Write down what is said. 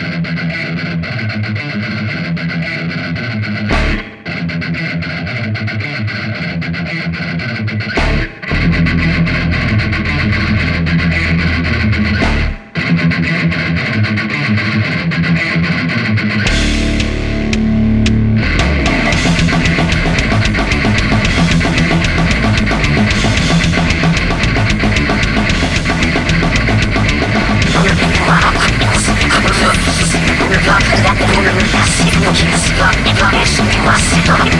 Thank you. Yes, you are never listening to us.